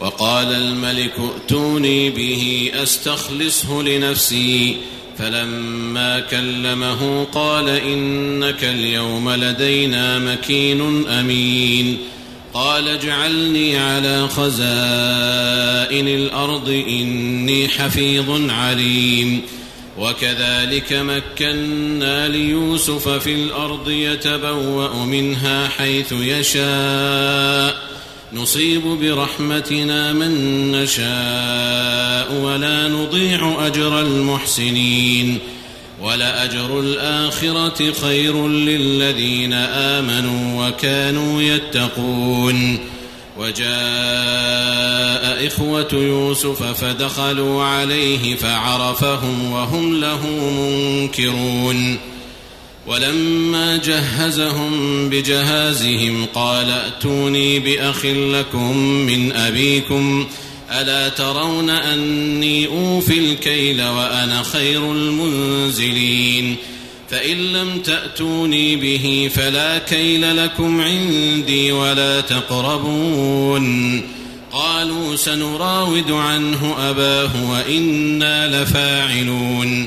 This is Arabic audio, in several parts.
وقال الملك ائتوني به أستخلصه لنفسي فلما كلمه قال إنك اليوم لدينا مكين أمين قال اجعلني على خزائن الأرض إني حفيظ عليم وكذلك مكنا ليوسف في الأرض يتبوأ منها حيث يشاء نصيب برحمتنا من نشاء ولا نضيع أجر المحسنين ولأجر الآخرة خير للذين آمنوا وكانوا يتقون وجاء إخوة يوسف فدخلوا عليه فعرفهم وهم له منكرون ولما جهزهم بجهازهم قال ائتوني بأخ لكم من أبيكم ۖ ألا ترون أني أوفي الكيل وأنا خير المنزلين؟ فإن لم تأتوني به فلا كيل لكم عندي ولا تقربون. قالوا سنراود عنه أباه وإنا لفاعلون.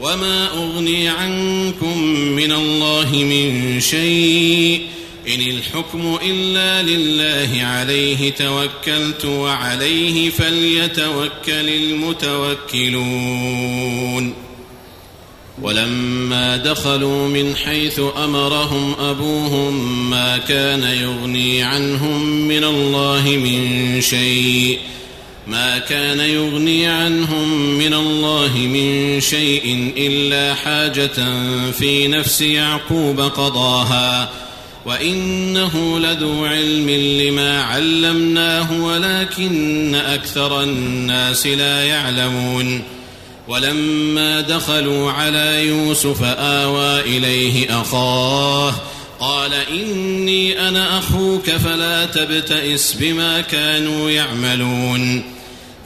وما اغني عنكم من الله من شيء ان الحكم الا لله عليه توكلت وعليه فليتوكل المتوكلون ولما دخلوا من حيث امرهم ابوهم ما كان يغني عنهم من الله من شيء ما كان يغني عنهم من الله من شيء إلا حاجة في نفس يعقوب قضاها. وإنه لذو علم لما علمناه ولكن أكثر الناس لا يعلمون. ولما دخلوا على يوسف آوى إليه أخاه قال إني أنا أخوك فلا تبتئس بما كانوا يعملون.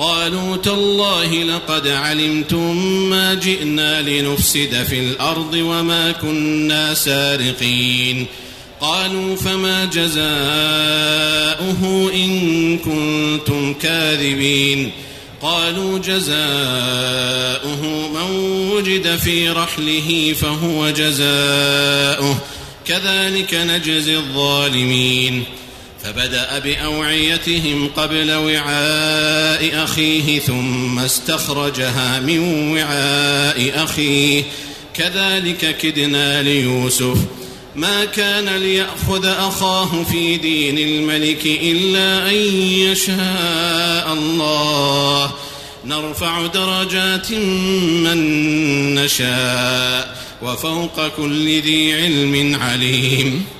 قالوا تالله لقد علمتم ما جئنا لنفسد في الأرض وما كنا سارقين. قالوا فما جزاؤه إن كنتم كاذبين. قالوا جزاؤه من وجد في رحله فهو جزاؤه. كذلك نجزي الظالمين. فبدأ بأوعيتهم قبل وعاء أخيه ثم استخرجها من وعاء أخيه. كذلك كدنا ليوسف. ما كان ليأخذ أخاه في دين الملك إلا أن يشاء الله. نرفع درجات من نشاء وفوق كل ذي علم عليم.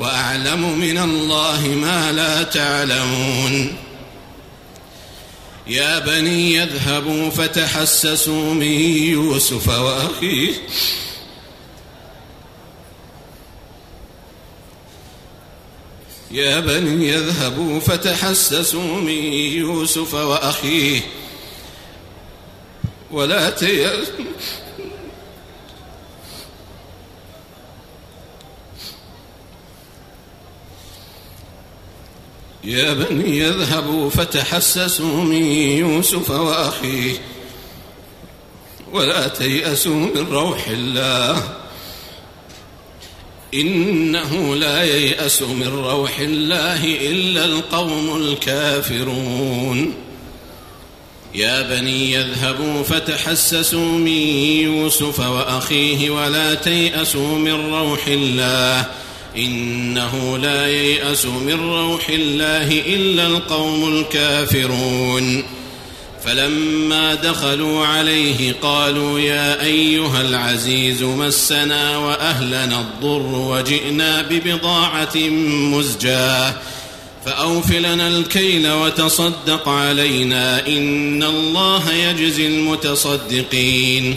وأعلم من الله ما لا تعلمون. يا بني يذهبوا فتحسسوا من يوسف وأخيه. يا بني يذهبوا فتحسسوا من يوسف وأخيه. ولا تيأسوا يا بني يذهبوا فتحسسوا من يوسف وأخيه. ولا تيأسوا من روح الله. إنه لا ييأس من روح الله إلا القوم الكافرون. يا بني يذهبوا فتحسسوا من يوسف وأخيه. ولا تيأسوا من روح الله. إنه لا ييأس من روح الله إلا القوم الكافرون. فلما دخلوا عليه قالوا يا أيها العزيز مسنا وأهلنا الضر وجئنا ببضاعة مزجاة. فأوف لنا الكيل وتصدق علينا إن الله يجزي المتصدقين.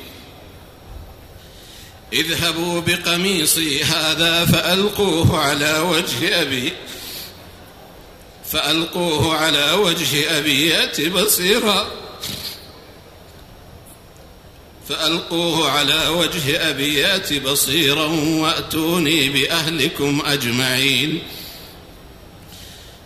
اذهبوا بقميصي هذا فألقوه على وجه أبي فألقوه على وجه أبي بصيرا. فألقوه على وجه أبي يأت بصيرا وأتوني بأهلكم أجمعين.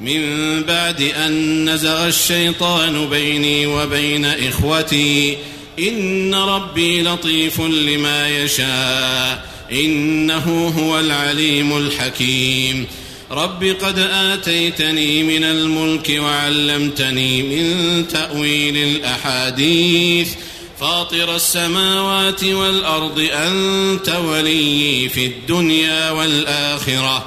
من بعد أن نزغ الشيطان بيني وبين إخوتي إن ربي لطيف لما يشاء إنه هو العليم الحكيم. رب قد آتيتني من الملك وعلمتني من تأويل الأحاديث. فاطر السماوات والأرض أنت ولي في الدنيا والآخرة.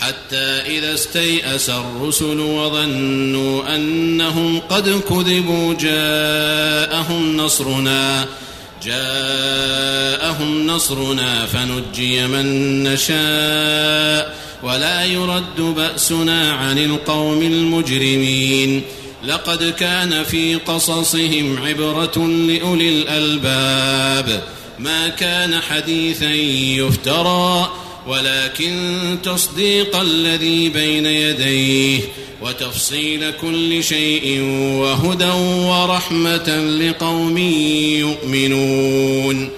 حتى إذا استيأس الرسل وظنوا أنهم قد كذبوا جاءهم نصرنا جاءهم نصرنا فنجي من نشاء ولا يرد بأسنا عن القوم المجرمين. لقد كان في قصصهم عبرة لأولي الألباب. ما كان حديثا يفترى ولكن تصديق الذي بين يديه وتفصيل كل شيء وهدى ورحمة لقوم يؤمنون.